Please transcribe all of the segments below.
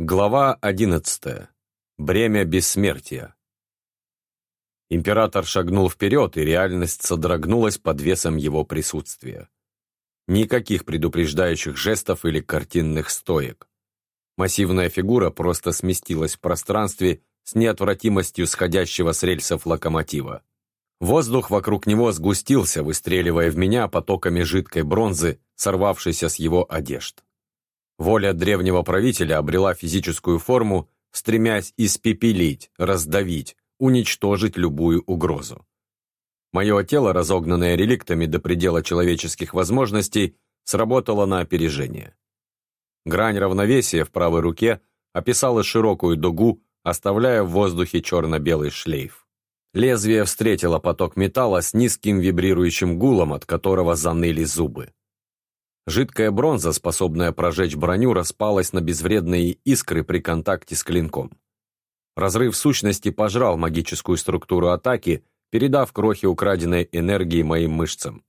Глава 11. Бремя бессмертия. Император шагнул вперед, и реальность содрогнулась под весом его присутствия. Никаких предупреждающих жестов или картинных стоек. Массивная фигура просто сместилась в пространстве с неотвратимостью сходящего с рельсов локомотива. Воздух вокруг него сгустился, выстреливая в меня потоками жидкой бронзы, сорвавшейся с его одежд. Воля древнего правителя обрела физическую форму, стремясь испепелить, раздавить, уничтожить любую угрозу. Мое тело, разогнанное реликтами до предела человеческих возможностей, сработало на опережение. Грань равновесия в правой руке описала широкую дугу, оставляя в воздухе черно-белый шлейф. Лезвие встретило поток металла с низким вибрирующим гулом, от которого заныли зубы. Жидкая бронза, способная прожечь броню, распалась на безвредные искры при контакте с клинком. Разрыв сущности пожрал магическую структуру атаки, передав крохи украденной энергии моим мышцам.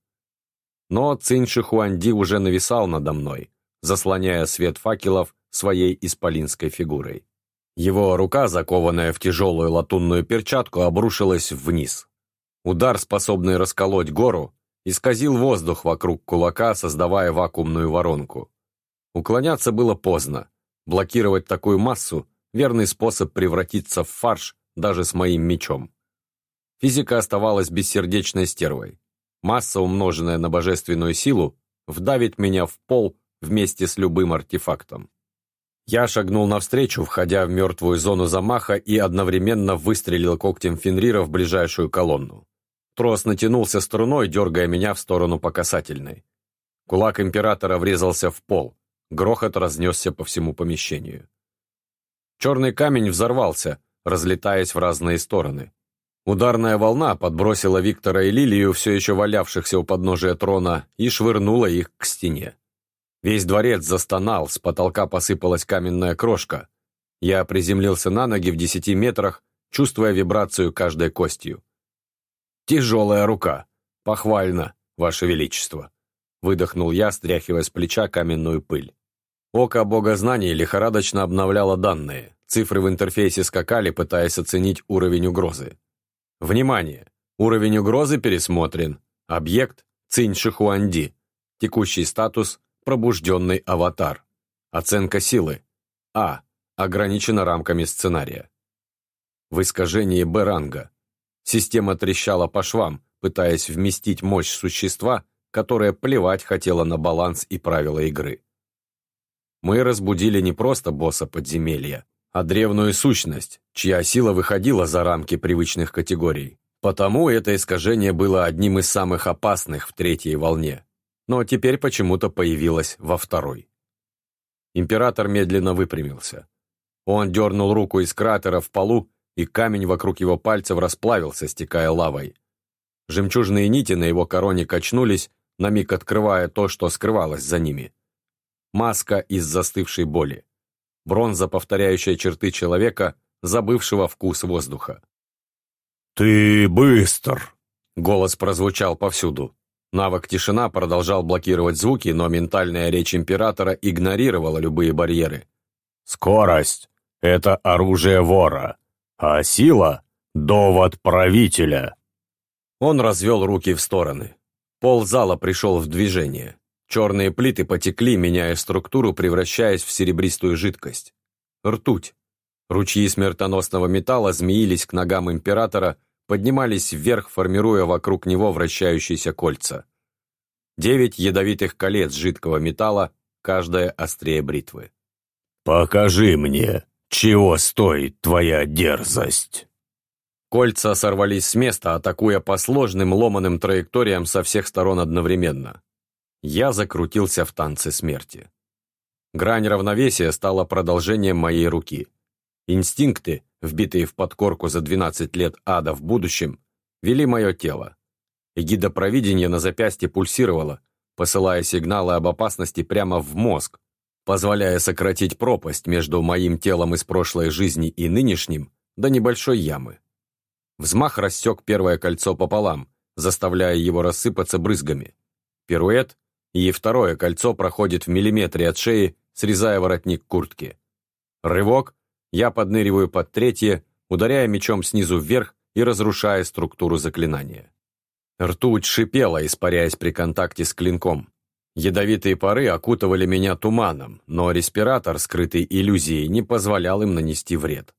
Но Цинь Шихуанди уже нависал надо мной, заслоняя свет факелов своей исполинской фигурой. Его рука, закованная в тяжелую латунную перчатку, обрушилась вниз. Удар, способный расколоть гору, исказил воздух вокруг кулака, создавая вакуумную воронку. Уклоняться было поздно. Блокировать такую массу – верный способ превратиться в фарш даже с моим мечом. Физика оставалась бессердечной стервой. Масса, умноженная на божественную силу, вдавит меня в пол вместе с любым артефактом. Я шагнул навстречу, входя в мертвую зону замаха и одновременно выстрелил когтем Фенрира в ближайшую колонну. Трос натянулся струной, дергая меня в сторону по касательной. Кулак императора врезался в пол. Грохот разнесся по всему помещению. Черный камень взорвался, разлетаясь в разные стороны. Ударная волна подбросила Виктора и Лилию, все еще валявшихся у подножия трона, и швырнула их к стене. Весь дворец застонал, с потолка посыпалась каменная крошка. Я приземлился на ноги в десяти метрах, чувствуя вибрацию каждой костью. «Тяжелая рука. Похвально, Ваше Величество!» Выдохнул я, стряхивая с плеча каменную пыль. Око бога знаний лихорадочно обновляло данные. Цифры в интерфейсе скакали, пытаясь оценить уровень угрозы. Внимание! Уровень угрозы пересмотрен. Объект – Цинь Шихуанди. Текущий статус – пробужденный аватар. Оценка силы. А. Ограничена рамками сценария. В искажении Б-ранга. Система трещала по швам, пытаясь вместить мощь существа, которое плевать хотело на баланс и правила игры. Мы разбудили не просто босса подземелья, а древную сущность, чья сила выходила за рамки привычных категорий. Потому это искажение было одним из самых опасных в третьей волне, но теперь почему-то появилось во второй. Император медленно выпрямился. Он дернул руку из кратера в полу и камень вокруг его пальцев расплавился, стекая лавой. Жемчужные нити на его короне качнулись, на миг открывая то, что скрывалось за ними. Маска из застывшей боли. Бронза, повторяющая черты человека, забывшего вкус воздуха. «Ты быстр!» Голос прозвучал повсюду. Навык тишина продолжал блокировать звуки, но ментальная речь императора игнорировала любые барьеры. «Скорость — это оружие вора а сила — довод правителя». Он развел руки в стороны. Пол зала пришел в движение. Черные плиты потекли, меняя структуру, превращаясь в серебристую жидкость. Ртуть. Ручьи смертоносного металла змеились к ногам императора, поднимались вверх, формируя вокруг него вращающиеся кольца. Девять ядовитых колец жидкого металла, каждая острее бритвы. «Покажи мне!» «Чего стоит твоя дерзость?» Кольца сорвались с места, атакуя по сложным ломаным траекториям со всех сторон одновременно. Я закрутился в танце смерти. Грань равновесия стала продолжением моей руки. Инстинкты, вбитые в подкорку за 12 лет ада в будущем, вели мое тело. Эгида провидения на запястье пульсировала, посылая сигналы об опасности прямо в мозг, позволяя сократить пропасть между моим телом из прошлой жизни и нынешним до небольшой ямы. Взмах рассек первое кольцо пополам, заставляя его рассыпаться брызгами. Пируэт, и второе кольцо проходит в миллиметре от шеи, срезая воротник куртки. Рывок, я подныриваю под третье, ударяя мечом снизу вверх и разрушая структуру заклинания. Ртуть шипела, испаряясь при контакте с клинком. Ядовитые пары окутывали меня туманом, но респиратор, скрытый иллюзией, не позволял им нанести вред.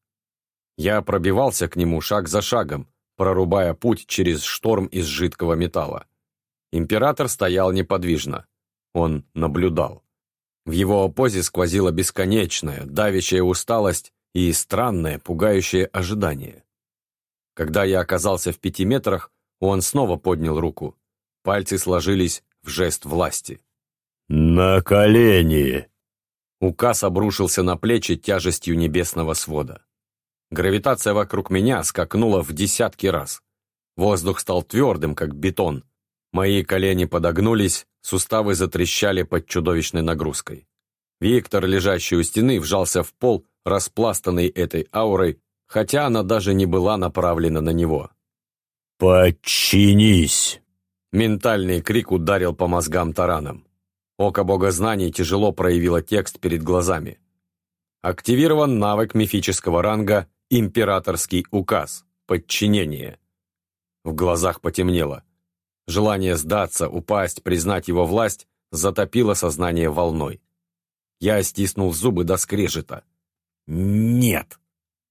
Я пробивался к нему шаг за шагом, прорубая путь через шторм из жидкого металла. Император стоял неподвижно. Он наблюдал. В его позе сквозила бесконечная, давящая усталость и странное, пугающее ожидание. Когда я оказался в пяти метрах, он снова поднял руку. Пальцы сложились в жест власти. «На колени!» Указ обрушился на плечи тяжестью небесного свода. Гравитация вокруг меня скакнула в десятки раз. Воздух стал твердым, как бетон. Мои колени подогнулись, суставы затрещали под чудовищной нагрузкой. Виктор, лежащий у стены, вжался в пол, распластанный этой аурой, хотя она даже не была направлена на него. «Подчинись!» Ментальный крик ударил по мозгам тараном. Око богознаний тяжело проявило текст перед глазами. Активирован навык мифического ранга «Императорский указ. Подчинение». В глазах потемнело. Желание сдаться, упасть, признать его власть затопило сознание волной. Я стиснул зубы до скрежета. «Нет!»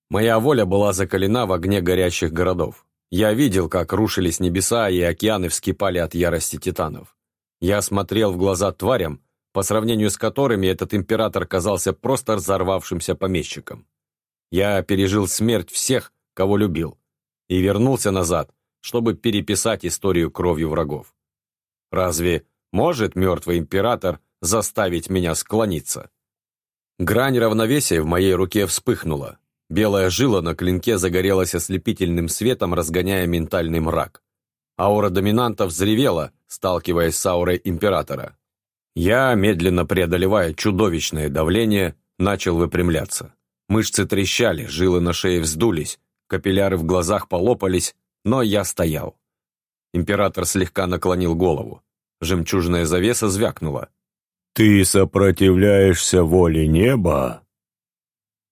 Моя воля была закалена в огне горящих городов. Я видел, как рушились небеса, и океаны вскипали от ярости титанов. Я смотрел в глаза тварям, по сравнению с которыми этот император казался просто разорвавшимся помещиком. Я пережил смерть всех, кого любил, и вернулся назад, чтобы переписать историю кровью врагов. Разве может мертвый император заставить меня склониться? Грань равновесия в моей руке вспыхнула. Белая жила на клинке загорелась ослепительным светом, разгоняя ментальный мрак. Аура доминанта взревела, сталкиваясь с аурой императора. Я, медленно преодолевая чудовищное давление, начал выпрямляться. Мышцы трещали, жилы на шее вздулись, капилляры в глазах полопались, но я стоял. Император слегка наклонил голову. Жемчужная завеса звякнула. «Ты сопротивляешься воле неба?»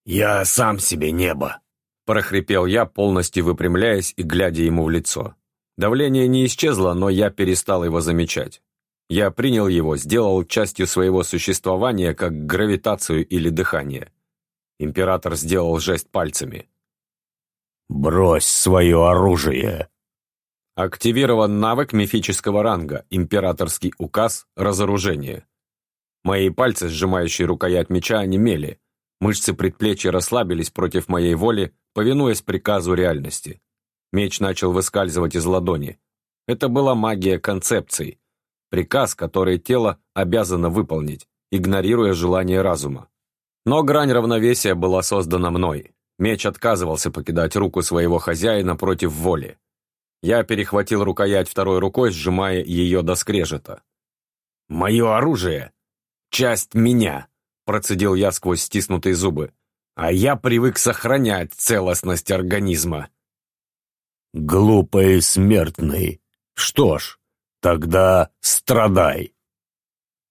«Я сам себе небо!» – прохрипел я, полностью выпрямляясь и глядя ему в лицо. Давление не исчезло, но я перестал его замечать. Я принял его, сделал частью своего существования, как гравитацию или дыхание. Император сделал жест пальцами. «Брось свое оружие!» Активирован навык мифического ранга «Императорский указ. Разоружение». Мои пальцы, сжимающие рукоять меча, онемели. Мышцы предплечья расслабились против моей воли, повинуясь приказу реальности. Меч начал выскальзывать из ладони. Это была магия концепций. Приказ, который тело обязано выполнить, игнорируя желание разума. Но грань равновесия была создана мной. Меч отказывался покидать руку своего хозяина против воли. Я перехватил рукоять второй рукой, сжимая ее до скрежета. «Мое оружие! Часть меня!» процедил я сквозь стиснутые зубы. «А я привык сохранять целостность организма». «Глупый смертный! Что ж, тогда страдай!»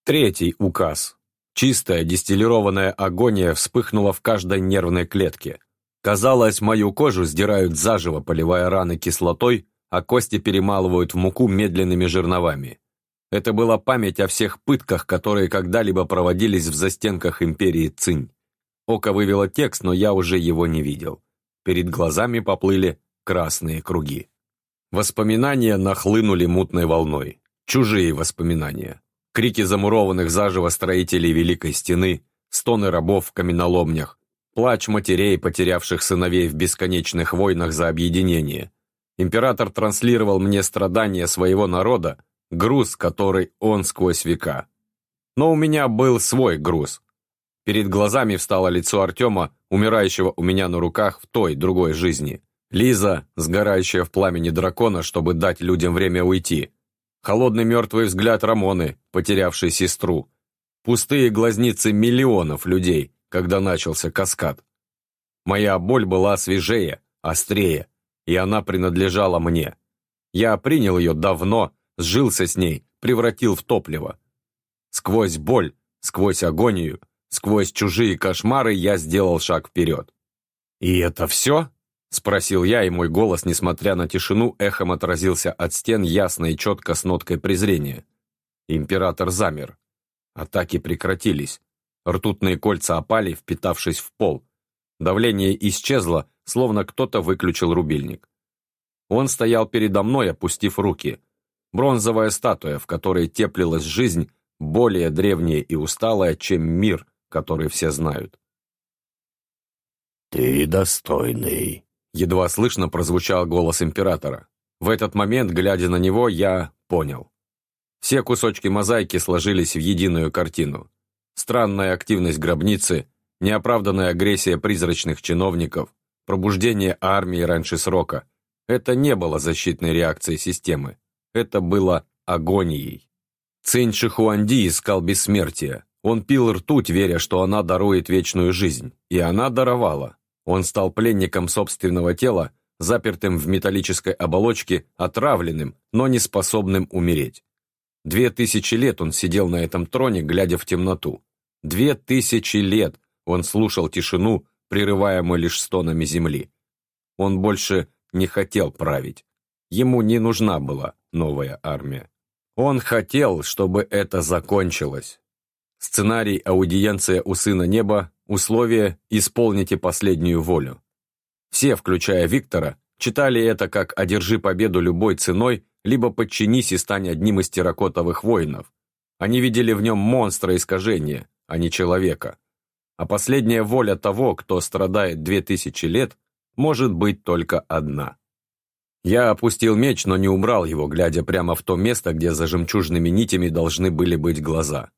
Третий указ. Чистая дистиллированная агония вспыхнула в каждой нервной клетке. Казалось, мою кожу сдирают заживо, поливая раны кислотой, а кости перемалывают в муку медленными жерновами. Это была память о всех пытках, которые когда-либо проводились в застенках империи Цинь. Око вывело текст, но я уже его не видел. Перед глазами поплыли красные круги. Воспоминания нахлынули мутной волной. Чужие воспоминания. Крики замурованных заживо строителей Великой Стены, стоны рабов в каменоломнях, Плач матерей, потерявших сыновей в бесконечных войнах за объединение. Император транслировал мне страдания своего народа, груз, который он сквозь века. Но у меня был свой груз. Перед глазами встало лицо Артема, умирающего у меня на руках в той, другой жизни. Лиза, сгорающая в пламени дракона, чтобы дать людям время уйти. Холодный мертвый взгляд Рамоны, потерявшей сестру. Пустые глазницы миллионов людей, когда начался каскад. Моя боль была свежее, острее, и она принадлежала мне. Я принял ее давно, сжился с ней, превратил в топливо. Сквозь боль, сквозь агонию, Сквозь чужие кошмары я сделал шаг вперед. «И это все?» — спросил я, и мой голос, несмотря на тишину, эхом отразился от стен ясно и четко с ноткой презрения. Император замер. Атаки прекратились. Ртутные кольца опали, впитавшись в пол. Давление исчезло, словно кто-то выключил рубильник. Он стоял передо мной, опустив руки. Бронзовая статуя, в которой теплилась жизнь, более древняя и усталая, чем мир, который все знают. «Ты достойный», — едва слышно прозвучал голос императора. В этот момент, глядя на него, я понял. Все кусочки мозаики сложились в единую картину. Странная активность гробницы, неоправданная агрессия призрачных чиновников, пробуждение армии раньше срока. Это не было защитной реакцией системы. Это было агонией. Цинь Шихуанди искал бессмертия. Он пил ртуть, веря, что она дарует вечную жизнь. И она даровала. Он стал пленником собственного тела, запертым в металлической оболочке, отравленным, но не способным умереть. Две тысячи лет он сидел на этом троне, глядя в темноту. Две тысячи лет он слушал тишину, прерываемую лишь стонами земли. Он больше не хотел править. Ему не нужна была новая армия. Он хотел, чтобы это закончилось. Сценарий «Аудиенция у Сына Неба», условие «Исполните последнюю волю». Все, включая Виктора, читали это как «Одержи победу любой ценой», либо «Подчинись и стань одним из терракотовых воинов». Они видели в нем монстра искажения, а не человека. А последняя воля того, кто страдает две тысячи лет, может быть только одна. Я опустил меч, но не убрал его, глядя прямо в то место, где за жемчужными нитями должны были быть глаза.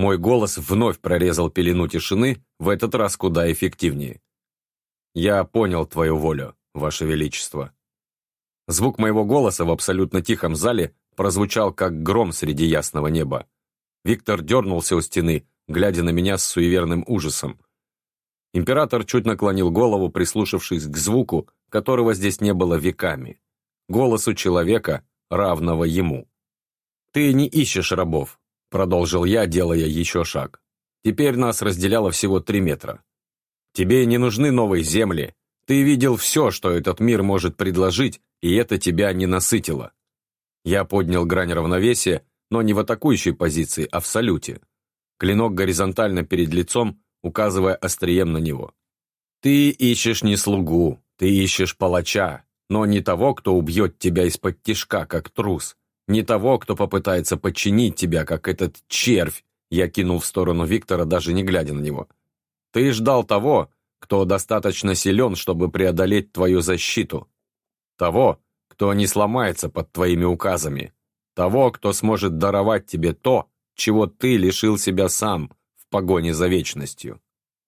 Мой голос вновь прорезал пелену тишины, в этот раз куда эффективнее. «Я понял твою волю, Ваше Величество». Звук моего голоса в абсолютно тихом зале прозвучал, как гром среди ясного неба. Виктор дернулся у стены, глядя на меня с суеверным ужасом. Император чуть наклонил голову, прислушавшись к звуку, которого здесь не было веками. Голосу человека, равного ему. «Ты не ищешь рабов», — продолжил я, делая еще шаг. Теперь нас разделяло всего три метра. «Тебе не нужны новые земли. Ты видел все, что этот мир может предложить, и это тебя не насытило». Я поднял грань равновесия, но не в атакующей позиции, а в салюте. Клинок горизонтально перед лицом, указывая острием на него. «Ты ищешь не слугу, ты ищешь палача, но не того, кто убьет тебя из-под тишка, как трус, не того, кто попытается подчинить тебя, как этот червь, я кинул в сторону Виктора, даже не глядя на него. Ты ждал того, кто достаточно силен, чтобы преодолеть твою защиту. Того, кто не сломается под твоими указами. Того, кто сможет даровать тебе то, чего ты лишил себя сам в погоне за вечностью.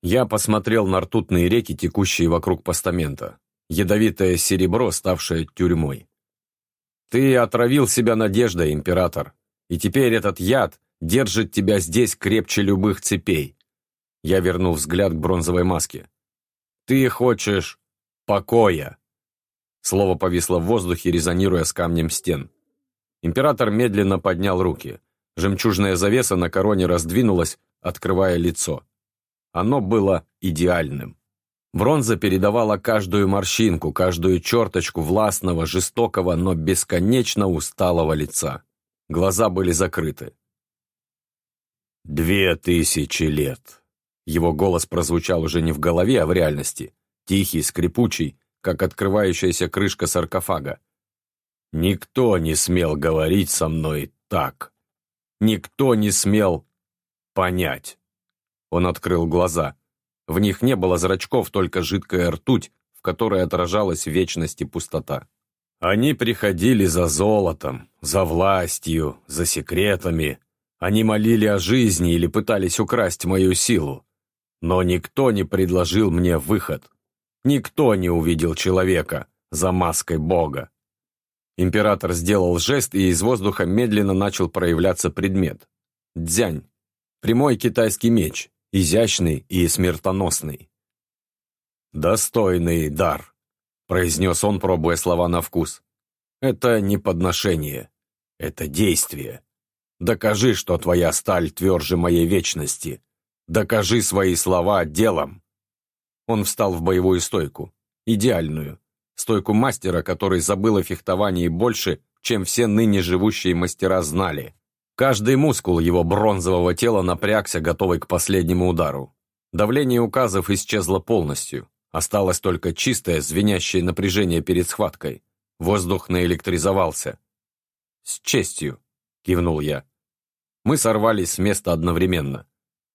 Я посмотрел на ртутные реки, текущие вокруг постамента. Ядовитое серебро, ставшее тюрьмой. Ты отравил себя надеждой, император, и теперь этот яд держит тебя здесь крепче любых цепей. Я вернул взгляд к бронзовой маске. Ты хочешь покоя. Слово повисло в воздухе, резонируя с камнем стен. Император медленно поднял руки. Жемчужная завеса на короне раздвинулась, открывая лицо. Оно было идеальным. Бронза передавала каждую морщинку, каждую черточку властного, жестокого, но бесконечно усталого лица. Глаза были закрыты. «Две тысячи лет!» Его голос прозвучал уже не в голове, а в реальности. Тихий, скрипучий, как открывающаяся крышка саркофага. «Никто не смел говорить со мной так. Никто не смел понять». Он открыл глаза. В них не было зрачков, только жидкая ртуть, в которой отражалась вечность и пустота. Они приходили за золотом, за властью, за секретами. Они молили о жизни или пытались украсть мою силу. Но никто не предложил мне выход. Никто не увидел человека за маской Бога. Император сделал жест, и из воздуха медленно начал проявляться предмет. Дзянь. Прямой китайский меч, изящный и смертоносный. «Достойный дар», — произнес он, пробуя слова на вкус. «Это не подношение, это действие. Докажи, что твоя сталь тверже моей вечности. Докажи свои слова делом!» Он встал в боевую стойку. Идеальную. Стойку мастера, который забыл о фехтовании больше, чем все ныне живущие мастера знали. Каждый мускул его бронзового тела напрягся, готовый к последнему удару. Давление указов исчезло полностью. Осталось только чистое, звенящее напряжение перед схваткой. Воздух наэлектризовался. «С честью», — кивнул я. Мы сорвались с места одновременно.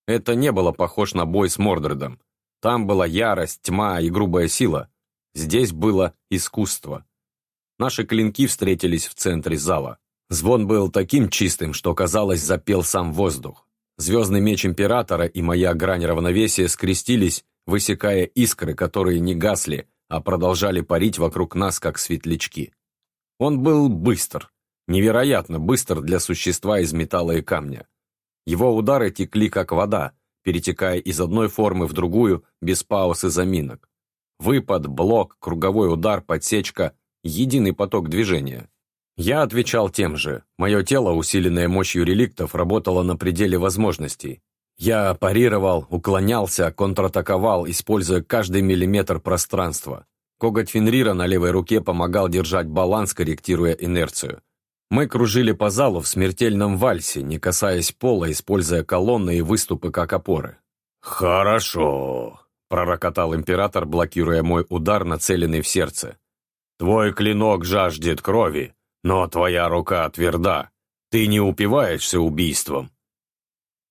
Это не было похож на бой с Мордредом. Там была ярость, тьма и грубая сила. Здесь было искусство. Наши клинки встретились в центре зала. Звон был таким чистым, что, казалось, запел сам воздух. Звездный меч Императора и моя грань равновесия скрестились, высекая искры, которые не гасли, а продолжали парить вокруг нас, как светлячки. Он был быстр, невероятно быстр для существа из металла и камня. Его удары текли, как вода, перетекая из одной формы в другую, без пауз и заминок. Выпад, блок, круговой удар, подсечка – единый поток движения. Я отвечал тем же. Мое тело, усиленное мощью реликтов, работало на пределе возможностей. Я парировал, уклонялся, контратаковал, используя каждый миллиметр пространства. Коготь Фенрира на левой руке помогал держать баланс, корректируя инерцию. Мы кружили по залу в смертельном вальсе, не касаясь пола, используя колонны и выступы как опоры. «Хорошо», — пророкотал император, блокируя мой удар, нацеленный в сердце. «Твой клинок жаждет крови, но твоя рука тверда. Ты не упиваешься убийством.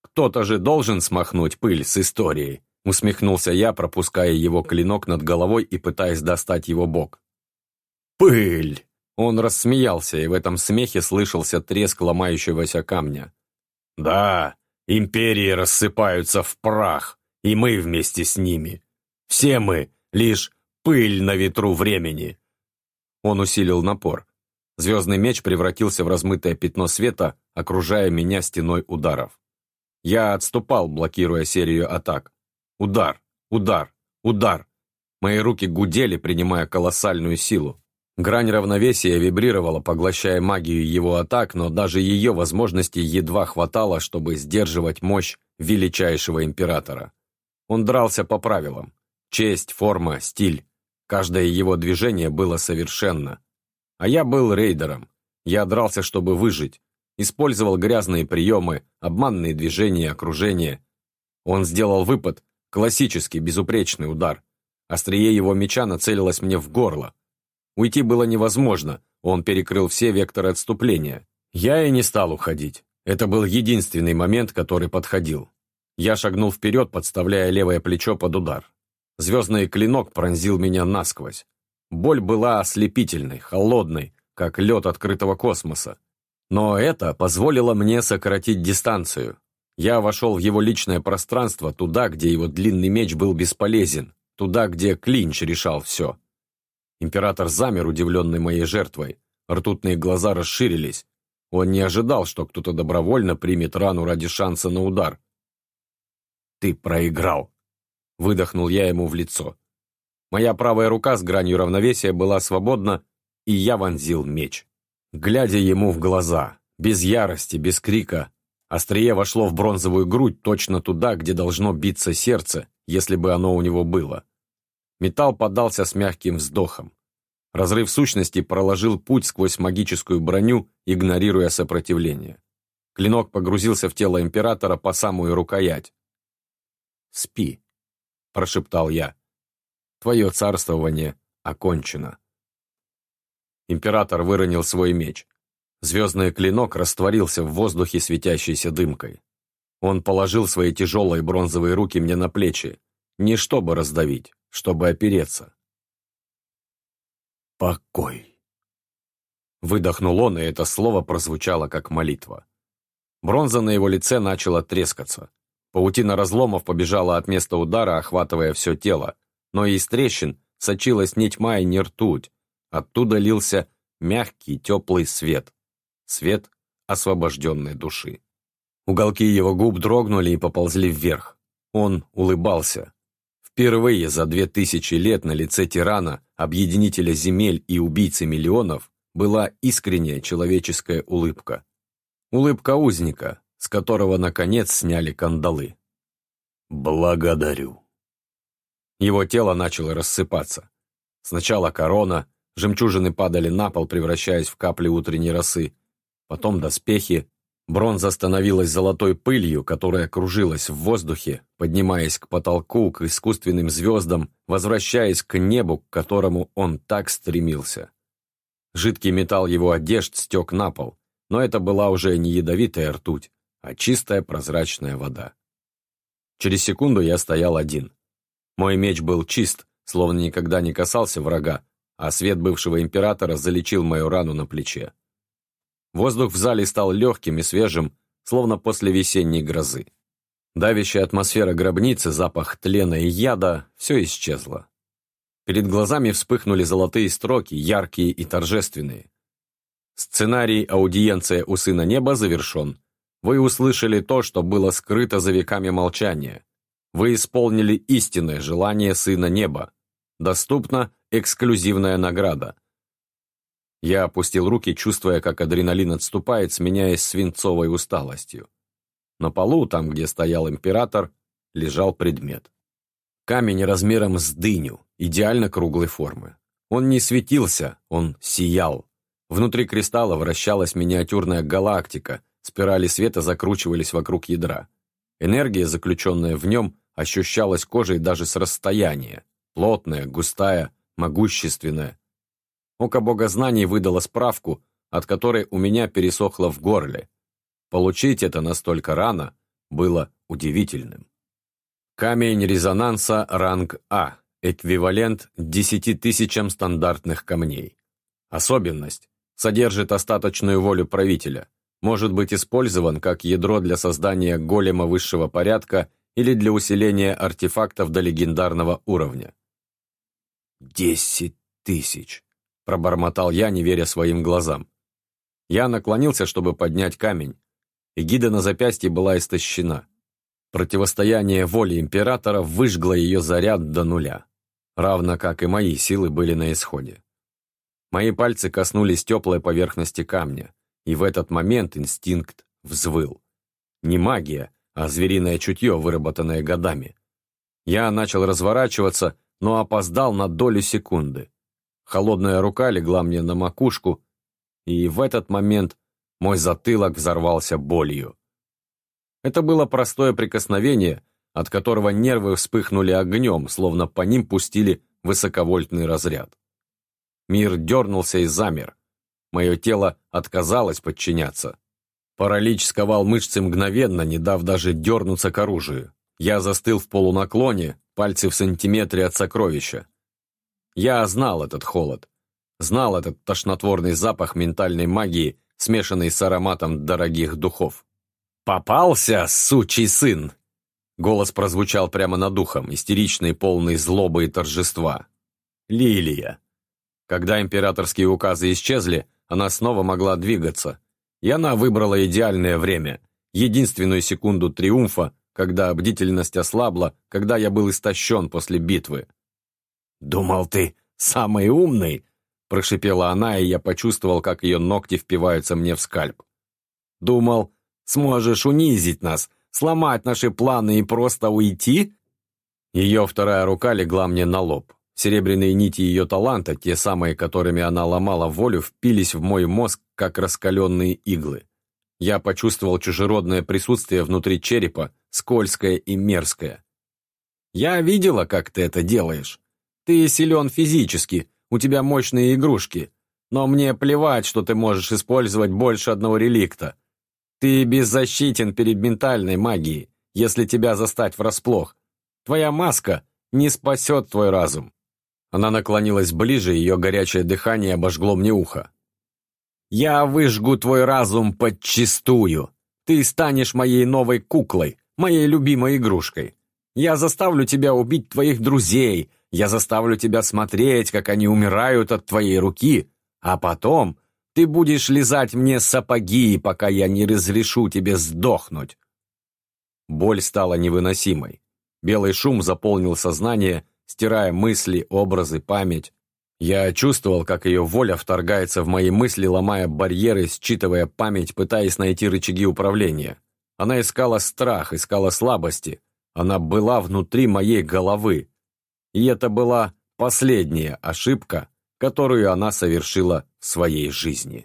«Кто-то же должен смахнуть пыль с истории», усмехнулся я, пропуская его клинок над головой и пытаясь достать его бок. «Пыль!» Он рассмеялся, и в этом смехе слышался треск ломающегося камня. «Да, империи рассыпаются в прах, и мы вместе с ними. Все мы — лишь пыль на ветру времени». Он усилил напор. Звездный меч превратился в размытое пятно света, окружая меня стеной ударов. Я отступал, блокируя серию атак. Удар, удар, удар. Мои руки гудели, принимая колоссальную силу. Грань равновесия вибрировала, поглощая магию его атак, но даже ее возможностей едва хватало, чтобы сдерживать мощь величайшего императора. Он дрался по правилам. Честь, форма, стиль. Каждое его движение было совершенно. А я был рейдером. Я дрался, чтобы выжить, использовал грязные приемы, обманные движения, окружение. Он сделал выпад, классический, безупречный удар. Острие его меча нацелилось мне в горло. Уйти было невозможно, он перекрыл все векторы отступления. Я и не стал уходить. Это был единственный момент, который подходил. Я шагнул вперед, подставляя левое плечо под удар. Звездный клинок пронзил меня насквозь. Боль была ослепительной, холодной, как лед открытого космоса. Но это позволило мне сократить дистанцию. Я вошел в его личное пространство, туда, где его длинный меч был бесполезен, туда, где клинч решал все. Император замер, удивленный моей жертвой. Ртутные глаза расширились. Он не ожидал, что кто-то добровольно примет рану ради шанса на удар. «Ты проиграл!» — выдохнул я ему в лицо. Моя правая рука с гранью равновесия была свободна, и я вонзил меч глядя ему в глаза, без ярости, без крика. Острие вошло в бронзовую грудь точно туда, где должно биться сердце, если бы оно у него было. Металл подался с мягким вздохом. Разрыв сущности проложил путь сквозь магическую броню, игнорируя сопротивление. Клинок погрузился в тело императора по самую рукоять. «Спи», — прошептал я. «Твое царствование окончено». Император выронил свой меч. Звездный клинок растворился в воздухе светящейся дымкой. Он положил свои тяжелые бронзовые руки мне на плечи, не чтобы раздавить, чтобы опереться. «Покой!» Выдохнул он, и это слово прозвучало как молитва. Бронза на его лице начала трескаться. Паутина разломов побежала от места удара, охватывая все тело, но из трещин сочилась не тьма и не ртуть, Оттуда лился мягкий, теплый свет. Свет освобожденной души. Уголки его губ дрогнули и поползли вверх. Он улыбался. Впервые за две тысячи лет на лице тирана, объединителя земель и убийцы миллионов, была искренняя человеческая улыбка. Улыбка узника, с которого, наконец, сняли кандалы. «Благодарю». Его тело начало рассыпаться. Сначала корона, жемчужины падали на пол, превращаясь в капли утренней росы. Потом доспехи. Бронза становилась золотой пылью, которая кружилась в воздухе, поднимаясь к потолку, к искусственным звездам, возвращаясь к небу, к которому он так стремился. Жидкий металл его одежд стек на пол, но это была уже не ядовитая ртуть, а чистая прозрачная вода. Через секунду я стоял один. Мой меч был чист, словно никогда не касался врага, а свет бывшего императора залечил мою рану на плече. Воздух в зале стал легким и свежим, словно после весенней грозы. Давящая атмосфера гробницы, запах тлена и яда – все исчезло. Перед глазами вспыхнули золотые строки, яркие и торжественные. Сценарий «Аудиенция у Сына Неба» завершен. Вы услышали то, что было скрыто за веками молчания. Вы исполнили истинное желание Сына Неба. Доступна эксклюзивная награда. Я опустил руки, чувствуя, как адреналин отступает, сменяясь свинцовой усталостью. На полу, там, где стоял император, лежал предмет. Камень размером с дыню, идеально круглой формы. Он не светился, он сиял. Внутри кристалла вращалась миниатюрная галактика, спирали света закручивались вокруг ядра. Энергия, заключенная в нем, ощущалась кожей даже с расстояния. Плотная, густая, могущественная. Око богознаний выдало справку, от которой у меня пересохло в горле. Получить это настолько рано было удивительным. Камень резонанса ранг А, эквивалент 10 тысячам стандартных камней. Особенность – содержит остаточную волю правителя, может быть использован как ядро для создания голема высшего порядка или для усиления артефактов до легендарного уровня. «Десять тысяч!» – пробормотал я, не веря своим глазам. Я наклонился, чтобы поднять камень. Эгида на запястье была истощена. Противостояние воли императора выжгло ее заряд до нуля, равно как и мои силы были на исходе. Мои пальцы коснулись теплой поверхности камня, и в этот момент инстинкт взвыл. Не магия, а звериное чутье, выработанное годами. Я начал разворачиваться, но опоздал на долю секунды. Холодная рука легла мне на макушку, и в этот момент мой затылок взорвался болью. Это было простое прикосновение, от которого нервы вспыхнули огнем, словно по ним пустили высоковольтный разряд. Мир дернулся и замер. Мое тело отказалось подчиняться. Паралич сковал мышцы мгновенно, не дав даже дернуться к оружию. Я застыл в полунаклоне, пальцы в сантиметре от сокровища. Я знал этот холод. Знал этот тошнотворный запах ментальной магии, смешанный с ароматом дорогих духов. «Попался, сучий сын!» Голос прозвучал прямо над ухом, истеричный, полный злобы и торжества. «Лилия!» Когда императорские указы исчезли, она снова могла двигаться. И она выбрала идеальное время, единственную секунду триумфа, когда бдительность ослабла, когда я был истощен после битвы. «Думал ты самый умный?» – прошипела она, и я почувствовал, как ее ногти впиваются мне в скальп. «Думал, сможешь унизить нас, сломать наши планы и просто уйти?» Ее вторая рука легла мне на лоб. Серебряные нити ее таланта, те самые, которыми она ломала волю, впились в мой мозг, как раскаленные иглы. Я почувствовал чужеродное присутствие внутри черепа, скользкое и мерзкое. «Я видела, как ты это делаешь. Ты силен физически, у тебя мощные игрушки, но мне плевать, что ты можешь использовать больше одного реликта. Ты беззащитен перед ментальной магией, если тебя застать врасплох. Твоя маска не спасет твой разум». Она наклонилась ближе, ее горячее дыхание обожгло мне ухо. Я выжгу твой разум подчистую. Ты станешь моей новой куклой, моей любимой игрушкой. Я заставлю тебя убить твоих друзей, я заставлю тебя смотреть, как они умирают от твоей руки, а потом ты будешь лизать мне сапоги, пока я не разрешу тебе сдохнуть». Боль стала невыносимой. Белый шум заполнил сознание, стирая мысли, образы, память. Я чувствовал, как ее воля вторгается в мои мысли, ломая барьеры, считывая память, пытаясь найти рычаги управления. Она искала страх, искала слабости. Она была внутри моей головы. И это была последняя ошибка, которую она совершила в своей жизни.